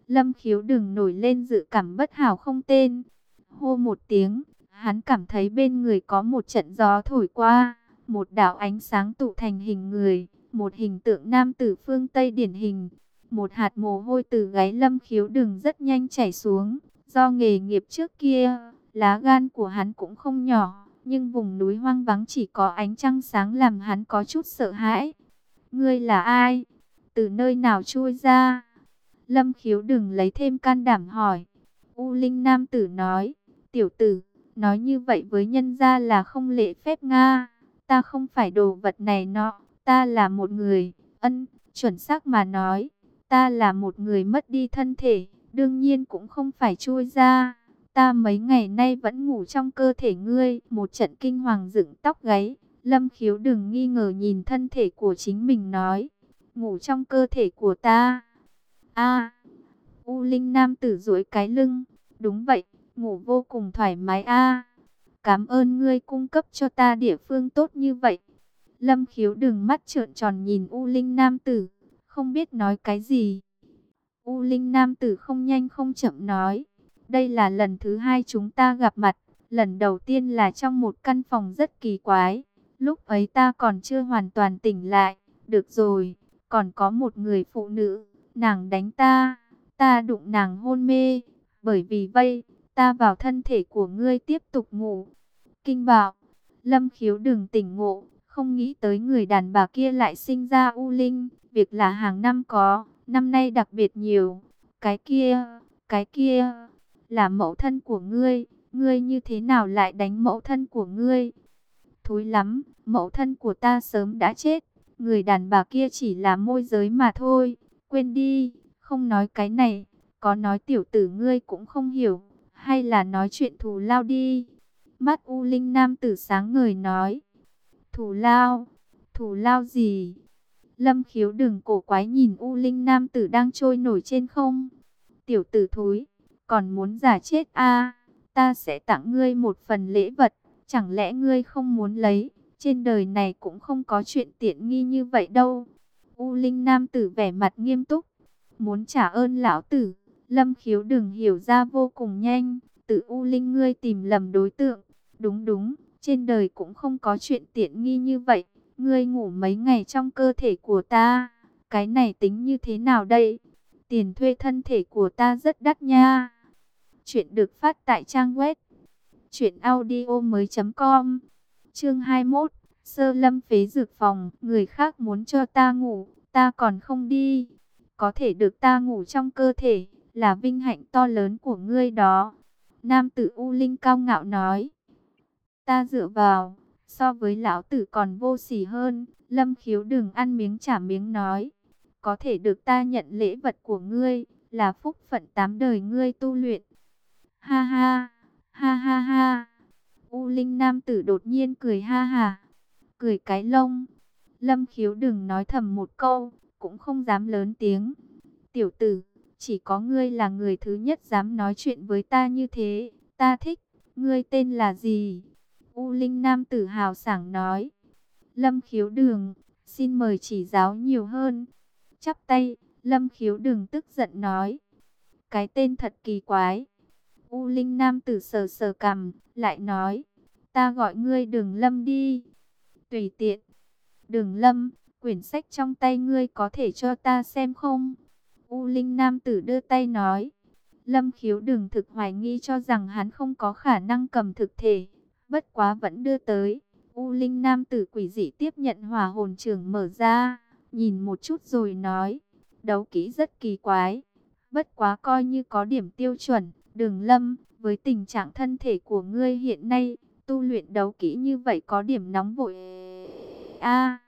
Lâm khiếu đừng nổi lên dự cảm bất hảo không tên. Hô một tiếng, hắn cảm thấy bên người có một trận gió thổi qua. Một đạo ánh sáng tụ thành hình người, một hình tượng nam tử phương Tây điển hình, một hạt mồ hôi từ gáy lâm khiếu đường rất nhanh chảy xuống. Do nghề nghiệp trước kia, lá gan của hắn cũng không nhỏ. Nhưng vùng núi hoang vắng chỉ có ánh trăng sáng làm hắn có chút sợ hãi. Ngươi là ai? Từ nơi nào chui ra? Lâm khiếu đừng lấy thêm can đảm hỏi. U Linh Nam tử nói. Tiểu tử, nói như vậy với nhân gia là không lễ phép Nga. ta không phải đồ vật này nọ, ta là một người, ân, chuẩn xác mà nói, ta là một người mất đi thân thể, đương nhiên cũng không phải chui ra. Ta mấy ngày nay vẫn ngủ trong cơ thể ngươi, một trận kinh hoàng dựng tóc gáy. Lâm khiếu đừng nghi ngờ nhìn thân thể của chính mình nói, ngủ trong cơ thể của ta. a U Linh Nam tử duỗi cái lưng, đúng vậy, ngủ vô cùng thoải mái a Cảm ơn ngươi cung cấp cho ta địa phương tốt như vậy. Lâm khiếu đừng mắt trợn tròn nhìn U Linh Nam tử, không biết nói cái gì. U Linh Nam tử không nhanh không chậm nói, đây là lần thứ hai chúng ta gặp mặt, lần đầu tiên là trong một căn phòng rất kỳ quái, lúc ấy ta còn chưa hoàn toàn tỉnh lại, được rồi, còn có một người phụ nữ, nàng đánh ta, ta đụng nàng hôn mê, bởi vì vậy, ta vào thân thể của ngươi tiếp tục ngủ. Kinh bảo, lâm khiếu đừng tỉnh ngộ, không nghĩ tới người đàn bà kia lại sinh ra u linh, việc là hàng năm có, năm nay đặc biệt nhiều. Cái kia, cái kia, là mẫu thân của ngươi, ngươi như thế nào lại đánh mẫu thân của ngươi? Thối lắm, mẫu thân của ta sớm đã chết, người đàn bà kia chỉ là môi giới mà thôi, quên đi, không nói cái này, có nói tiểu tử ngươi cũng không hiểu, hay là nói chuyện thù lao đi. Mắt U Linh Nam tử sáng người nói, thù lao, thù lao gì? Lâm khiếu đừng cổ quái nhìn U Linh Nam tử đang trôi nổi trên không. Tiểu tử thối, còn muốn giả chết a à, ta sẽ tặng ngươi một phần lễ vật, chẳng lẽ ngươi không muốn lấy, trên đời này cũng không có chuyện tiện nghi như vậy đâu. U Linh Nam tử vẻ mặt nghiêm túc, muốn trả ơn lão tử, Lâm khiếu đừng hiểu ra vô cùng nhanh, tự U Linh ngươi tìm lầm đối tượng, đúng đúng, trên đời cũng không có chuyện tiện nghi như vậy, ngươi ngủ mấy ngày trong cơ thể của ta, cái này tính như thế nào đây? Tiền thuê thân thể của ta rất đắt nha. Chuyện được phát tại trang web truyệnaudiomoi.com. Chương 21. Sơ Lâm phế dược phòng, người khác muốn cho ta ngủ, ta còn không đi. Có thể được ta ngủ trong cơ thể, là vinh hạnh to lớn của ngươi đó. Nam tử U Linh cao ngạo nói. Ta dựa vào, so với lão tử còn vô sỉ hơn. Lâm khiếu đừng ăn miếng trả miếng nói. Có thể được ta nhận lễ vật của ngươi, là phúc phận tám đời ngươi tu luyện. Ha ha, ha ha ha. U Linh Nam tử đột nhiên cười ha ha. Cười cái lông. Lâm khiếu đừng nói thầm một câu, cũng không dám lớn tiếng. Tiểu tử, chỉ có ngươi là người thứ nhất dám nói chuyện với ta như thế. Ta thích, ngươi tên là gì? U Linh Nam tử hào sảng nói. Lâm khiếu đường, xin mời chỉ giáo nhiều hơn. Chắp tay, Lâm khiếu đường tức giận nói. Cái tên thật kỳ quái. U Linh Nam tử sờ sờ cằm, lại nói. Ta gọi ngươi đường lâm đi. Tùy tiện. Đường lâm, quyển sách trong tay ngươi có thể cho ta xem không? U Linh Nam tử đưa tay nói. Lâm khiếu đừng thực hoài nghi cho rằng hắn không có khả năng cầm thực thể. Bất quá vẫn đưa tới. U Linh Nam tử quỷ dị tiếp nhận hỏa hồn trường mở ra. Nhìn một chút rồi nói. Đấu kỹ rất kỳ quái. Bất quá coi như có điểm tiêu chuẩn. Đường lâm, với tình trạng thân thể của ngươi hiện nay, tu luyện đấu kỹ như vậy có điểm nóng vội. A,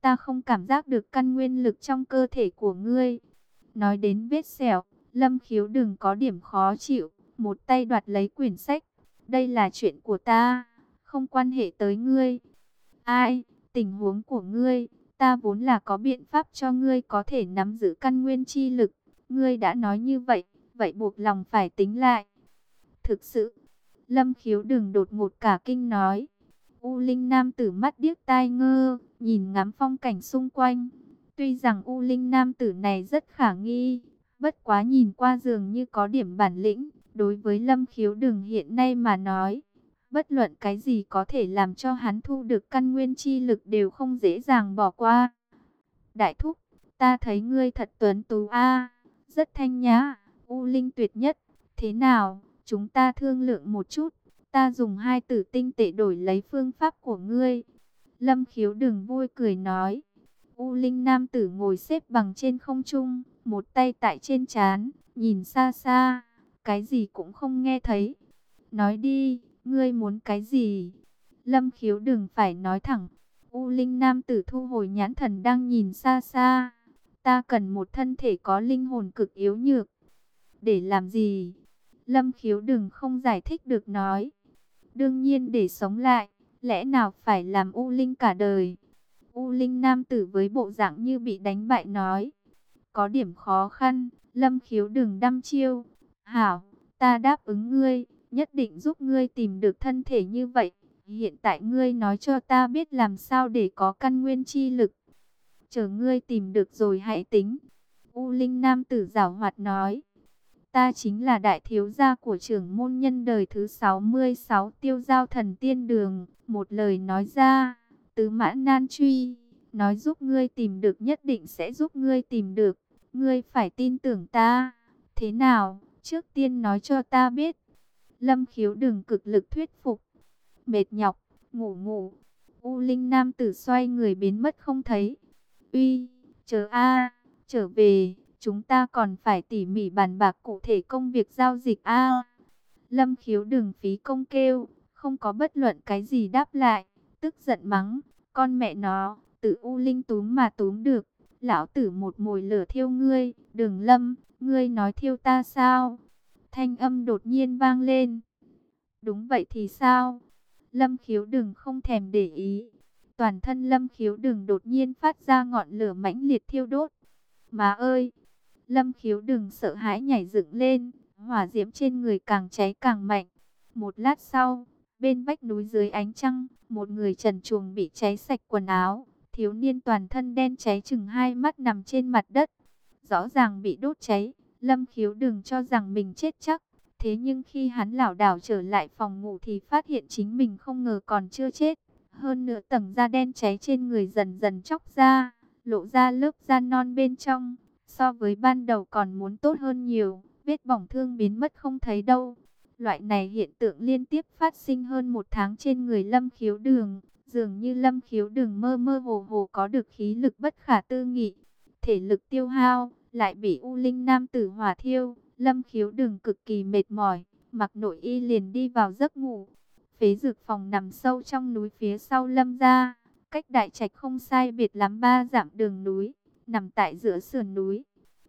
ta không cảm giác được căn nguyên lực trong cơ thể của ngươi. Nói đến vết sẹo, Lâm Khiếu đừng có điểm khó chịu, một tay đoạt lấy quyển sách. Đây là chuyện của ta, không quan hệ tới ngươi. Ai, tình huống của ngươi, ta vốn là có biện pháp cho ngươi có thể nắm giữ căn nguyên chi lực. Ngươi đã nói như vậy, vậy buộc lòng phải tính lại. Thực sự, Lâm Khiếu đừng đột ngột cả kinh nói. U Linh Nam tử mắt điếc tai ngơ, nhìn ngắm phong cảnh xung quanh. Tuy rằng U Linh Nam tử này rất khả nghi, bất quá nhìn qua dường như có điểm bản lĩnh. Đối với Lâm Khiếu đường hiện nay mà nói, bất luận cái gì có thể làm cho hắn thu được căn nguyên chi lực đều không dễ dàng bỏ qua. Đại thúc, ta thấy ngươi thật tuấn tú a, rất thanh nhã, U Linh tuyệt nhất. Thế nào, chúng ta thương lượng một chút, ta dùng hai tử tinh tệ đổi lấy phương pháp của ngươi. Lâm khiếu đường vui cười nói. U Linh Nam tử ngồi xếp bằng trên không trung, một tay tại trên chán, nhìn xa xa, cái gì cũng không nghe thấy. Nói đi, ngươi muốn cái gì? Lâm khiếu đừng phải nói thẳng, U Linh Nam tử thu hồi nhãn thần đang nhìn xa xa. Ta cần một thân thể có linh hồn cực yếu nhược. Để làm gì? Lâm khiếu đừng không giải thích được nói. Đương nhiên để sống lại, lẽ nào phải làm U Linh cả đời? U Linh Nam tử với bộ dạng như bị đánh bại nói. Có điểm khó khăn, Lâm khiếu đừng đăm chiêu. Hảo, ta đáp ứng ngươi, nhất định giúp ngươi tìm được thân thể như vậy. Hiện tại ngươi nói cho ta biết làm sao để có căn nguyên chi lực. Chờ ngươi tìm được rồi hãy tính. U Linh Nam tử giảo hoạt nói. Ta chính là đại thiếu gia của trưởng môn nhân đời thứ 66 tiêu giao thần tiên đường. Một lời nói ra, tứ mã nan truy. Nói giúp ngươi tìm được nhất định sẽ giúp ngươi tìm được. Ngươi phải tin tưởng ta. Thế nào, trước tiên nói cho ta biết. Lâm khiếu đừng cực lực thuyết phục. Mệt nhọc, ngủ ngủ. U Linh Nam tử xoay người biến mất không thấy. Uy, chờ a, trở về, chúng ta còn phải tỉ mỉ bàn bạc cụ thể công việc giao dịch a. Lâm khiếu đừng phí công kêu, không có bất luận cái gì đáp lại, tức giận mắng, con mẹ nó, tự U Linh túm mà túm được, lão tử một mồi lửa thiêu ngươi, đường lâm, ngươi nói thiêu ta sao? Thanh âm đột nhiên vang lên. Đúng vậy thì sao? Lâm khiếu đừng không thèm để ý. Toàn thân lâm khiếu đừng đột nhiên phát ra ngọn lửa mãnh liệt thiêu đốt. Má ơi! Lâm khiếu đừng sợ hãi nhảy dựng lên. Hỏa diễm trên người càng cháy càng mạnh. Một lát sau, bên vách núi dưới ánh trăng, một người trần chuồng bị cháy sạch quần áo. Thiếu niên toàn thân đen cháy chừng hai mắt nằm trên mặt đất. Rõ ràng bị đốt cháy. Lâm khiếu đừng cho rằng mình chết chắc. Thế nhưng khi hắn lảo đảo trở lại phòng ngủ thì phát hiện chính mình không ngờ còn chưa chết. Hơn nửa tầng da đen cháy trên người dần dần chóc ra, lộ ra lớp da non bên trong. So với ban đầu còn muốn tốt hơn nhiều, vết bỏng thương biến mất không thấy đâu. Loại này hiện tượng liên tiếp phát sinh hơn một tháng trên người lâm khiếu đường. Dường như lâm khiếu đường mơ mơ hồ hồ có được khí lực bất khả tư nghị. Thể lực tiêu hao, lại bị U Linh Nam tử hỏa thiêu. Lâm khiếu đường cực kỳ mệt mỏi, mặc nội y liền đi vào giấc ngủ. Phế dược phòng nằm sâu trong núi phía sau lâm ra, cách đại trạch không sai biệt lắm ba dặm đường núi, nằm tại giữa sườn núi.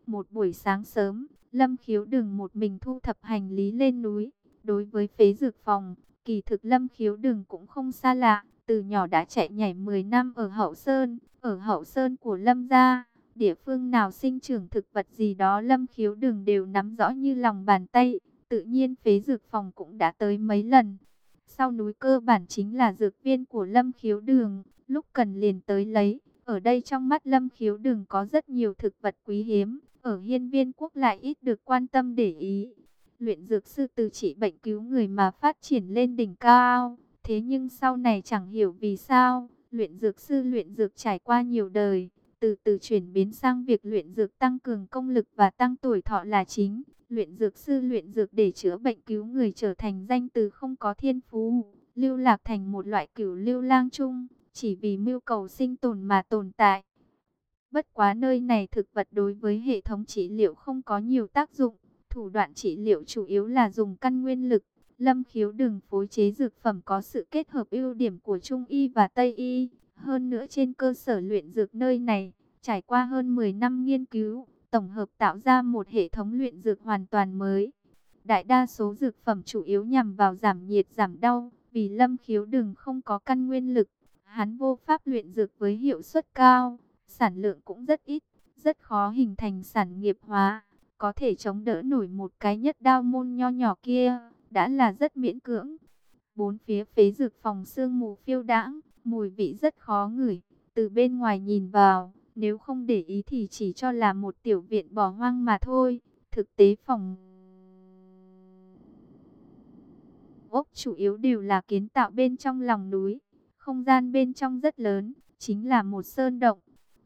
Một buổi sáng sớm, lâm khiếu đường một mình thu thập hành lý lên núi. Đối với phế dược phòng, kỳ thực lâm khiếu đường cũng không xa lạ, từ nhỏ đã chạy nhảy 10 năm ở Hậu Sơn, ở Hậu Sơn của lâm gia Địa phương nào sinh trưởng thực vật gì đó lâm khiếu đường đều nắm rõ như lòng bàn tay. Tự nhiên phế dược phòng cũng đã tới mấy lần. Sau núi cơ bản chính là dược viên của lâm khiếu đường. Lúc cần liền tới lấy. Ở đây trong mắt lâm khiếu đường có rất nhiều thực vật quý hiếm. Ở hiên viên quốc lại ít được quan tâm để ý. Luyện dược sư từ trị bệnh cứu người mà phát triển lên đỉnh cao. Thế nhưng sau này chẳng hiểu vì sao. Luyện dược sư luyện dược trải qua nhiều đời từ từ chuyển biến sang việc luyện dược tăng cường công lực và tăng tuổi thọ là chính. Luyện dược sư luyện dược để chữa bệnh cứu người trở thành danh từ không có thiên phú, lưu lạc thành một loại cửu lưu lang chung, chỉ vì mưu cầu sinh tồn mà tồn tại. Bất quá nơi này thực vật đối với hệ thống trị liệu không có nhiều tác dụng, thủ đoạn trị liệu chủ yếu là dùng căn nguyên lực. Lâm khiếu đường phối chế dược phẩm có sự kết hợp ưu điểm của Trung Y và Tây Y, hơn nữa trên cơ sở luyện dược nơi này, trải qua hơn 10 năm nghiên cứu, tổng hợp tạo ra một hệ thống luyện dược hoàn toàn mới. Đại đa số dược phẩm chủ yếu nhằm vào giảm nhiệt giảm đau, vì lâm khiếu đừng không có căn nguyên lực. Hắn vô pháp luyện dược với hiệu suất cao, sản lượng cũng rất ít, rất khó hình thành sản nghiệp hóa. Có thể chống đỡ nổi một cái nhất đao môn nho nhỏ kia, đã là rất miễn cưỡng. Bốn phía phế dược phòng sương mù phiêu đãng, Mùi vị rất khó ngửi, từ bên ngoài nhìn vào, nếu không để ý thì chỉ cho là một tiểu viện bỏ hoang mà thôi. Thực tế phòng ốc chủ yếu đều là kiến tạo bên trong lòng núi. Không gian bên trong rất lớn, chính là một sơn động.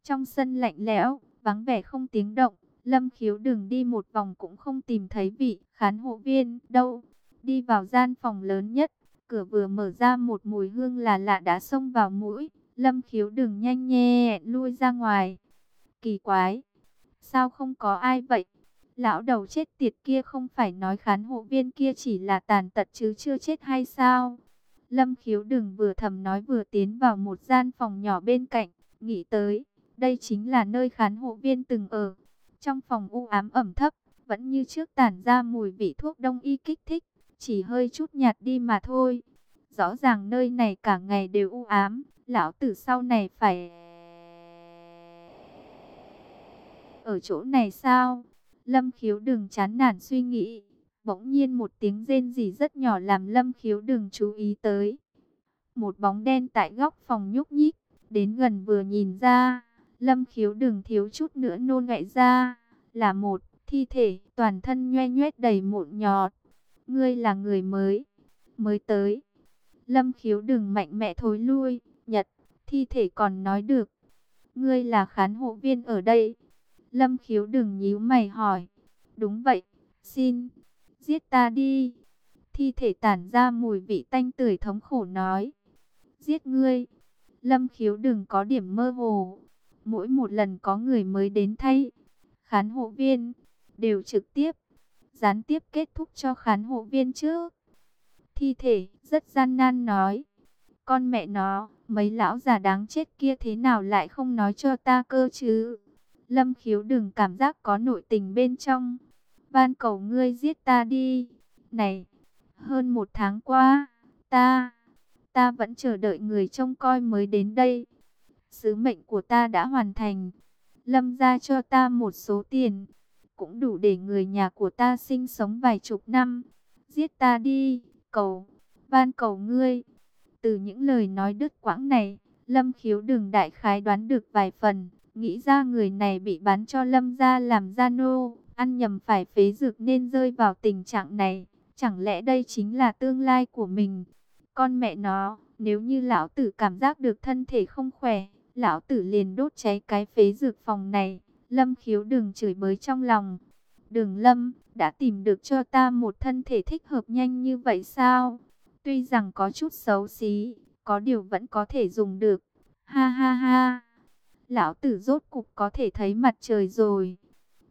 Trong sân lạnh lẽo, vắng vẻ không tiếng động. Lâm khiếu đường đi một vòng cũng không tìm thấy vị khán hộ viên đâu. Đi vào gian phòng lớn nhất, Cửa vừa mở ra một mùi hương là lạ đã xông vào mũi. Lâm khiếu đường nhanh nhẹ lui ra ngoài. Kỳ quái. Sao không có ai vậy? Lão đầu chết tiệt kia không phải nói khán hộ viên kia chỉ là tàn tật chứ chưa chết hay sao? Lâm khiếu đừng vừa thầm nói vừa tiến vào một gian phòng nhỏ bên cạnh, nghĩ tới, đây chính là nơi khán hộ viên từng ở. Trong phòng u ám ẩm thấp, vẫn như trước tản ra mùi vị thuốc đông y kích thích, chỉ hơi chút nhạt đi mà thôi. Rõ ràng nơi này cả ngày đều u ám, lão tử sau này phải... Ở chỗ này sao? Lâm khiếu đừng chán nản suy nghĩ. Bỗng nhiên một tiếng rên gì rất nhỏ làm lâm khiếu đừng chú ý tới. Một bóng đen tại góc phòng nhúc nhích, đến gần vừa nhìn ra, lâm khiếu đừng thiếu chút nữa nôn ngại ra, là một thi thể toàn thân nhoe nhoét đầy mụn nhọt. Ngươi là người mới, mới tới. Lâm khiếu đừng mạnh mẽ thối lui, nhật, thi thể còn nói được. Ngươi là khán hộ viên ở đây. Lâm khiếu đừng nhíu mày hỏi. Đúng vậy, xin, giết ta đi. Thi thể tản ra mùi vị tanh tưởi thống khổ nói. Giết ngươi. Lâm khiếu đừng có điểm mơ hồ. Mỗi một lần có người mới đến thay. Khán hộ viên đều trực tiếp, gián tiếp kết thúc cho khán hộ viên trước. Thi thể rất gian nan nói. Con mẹ nó, mấy lão già đáng chết kia thế nào lại không nói cho ta cơ chứ? Lâm khiếu đừng cảm giác có nội tình bên trong. Van cầu ngươi giết ta đi. Này, hơn một tháng qua, ta, ta vẫn chờ đợi người trông coi mới đến đây. Sứ mệnh của ta đã hoàn thành. Lâm ra cho ta một số tiền, cũng đủ để người nhà của ta sinh sống vài chục năm. Giết ta đi, cầu, van cầu ngươi. Từ những lời nói đứt quãng này, Lâm khiếu Đường đại khái đoán được vài phần. Nghĩ ra người này bị bán cho Lâm ra làm gia nô, ăn nhầm phải phế dược nên rơi vào tình trạng này. Chẳng lẽ đây chính là tương lai của mình? Con mẹ nó, nếu như lão tử cảm giác được thân thể không khỏe, lão tử liền đốt cháy cái phế dược phòng này. Lâm khiếu đừng chửi bới trong lòng. Đường Lâm, đã tìm được cho ta một thân thể thích hợp nhanh như vậy sao? Tuy rằng có chút xấu xí, có điều vẫn có thể dùng được. Ha ha ha. Lão tử rốt cục có thể thấy mặt trời rồi.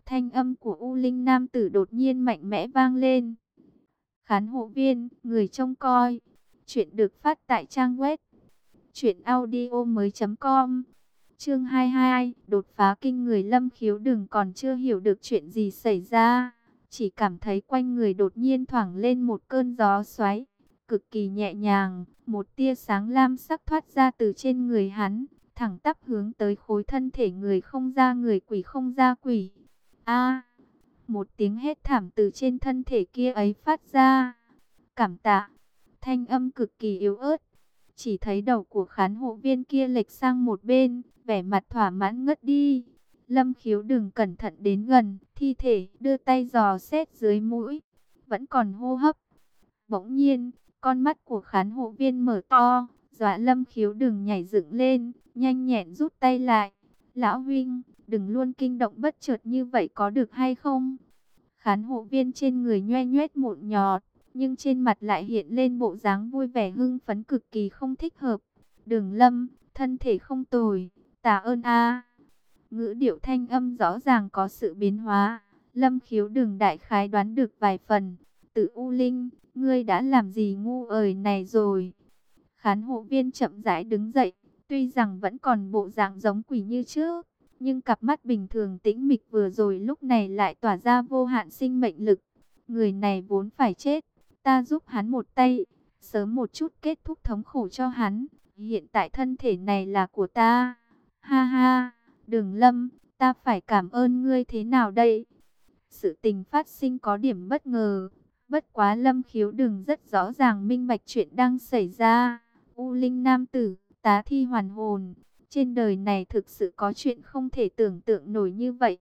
Thanh âm của U Linh Nam tử đột nhiên mạnh mẽ vang lên. Khán hộ viên, người trông coi. Chuyện được phát tại trang web. Chuyện audio mới.com Chương 22, đột phá kinh người lâm khiếu đừng còn chưa hiểu được chuyện gì xảy ra. Chỉ cảm thấy quanh người đột nhiên thoảng lên một cơn gió xoáy, cực kỳ nhẹ nhàng, một tia sáng lam sắc thoát ra từ trên người hắn, thẳng tắp hướng tới khối thân thể người không ra người quỷ không ra quỷ. A, một tiếng hét thảm từ trên thân thể kia ấy phát ra. Cảm tạ, thanh âm cực kỳ yếu ớt, chỉ thấy đầu của khán hộ viên kia lệch sang một bên, vẻ mặt thỏa mãn ngất đi. Lâm khiếu đừng cẩn thận đến gần, thi thể đưa tay dò xét dưới mũi, vẫn còn hô hấp. Bỗng nhiên, con mắt của khán hộ viên mở to, dọa lâm khiếu đừng nhảy dựng lên, nhanh nhẹn rút tay lại. Lão huynh, đừng luôn kinh động bất chợt như vậy có được hay không? Khán hộ viên trên người nhoe nhoét mụn nhọt, nhưng trên mặt lại hiện lên bộ dáng vui vẻ hưng phấn cực kỳ không thích hợp. Đường lâm, thân thể không tồi, tạ ơn a. Ngữ điệu thanh âm rõ ràng có sự biến hóa. Lâm khiếu đường đại khái đoán được vài phần. Tự U Linh, ngươi đã làm gì ngu ời này rồi? Khán hộ viên chậm rãi đứng dậy. Tuy rằng vẫn còn bộ dạng giống quỷ như trước. Nhưng cặp mắt bình thường tĩnh mịch vừa rồi lúc này lại tỏa ra vô hạn sinh mệnh lực. Người này vốn phải chết. Ta giúp hắn một tay. Sớm một chút kết thúc thống khổ cho hắn. Hiện tại thân thể này là của ta. Ha ha, đường lâm, ta phải cảm ơn ngươi thế nào đây? Sự tình phát sinh có điểm bất ngờ. Bất quá lâm khiếu đừng rất rõ ràng minh bạch chuyện đang xảy ra. U linh nam tử, tá thi hoàn hồn. Trên đời này thực sự có chuyện không thể tưởng tượng nổi như vậy.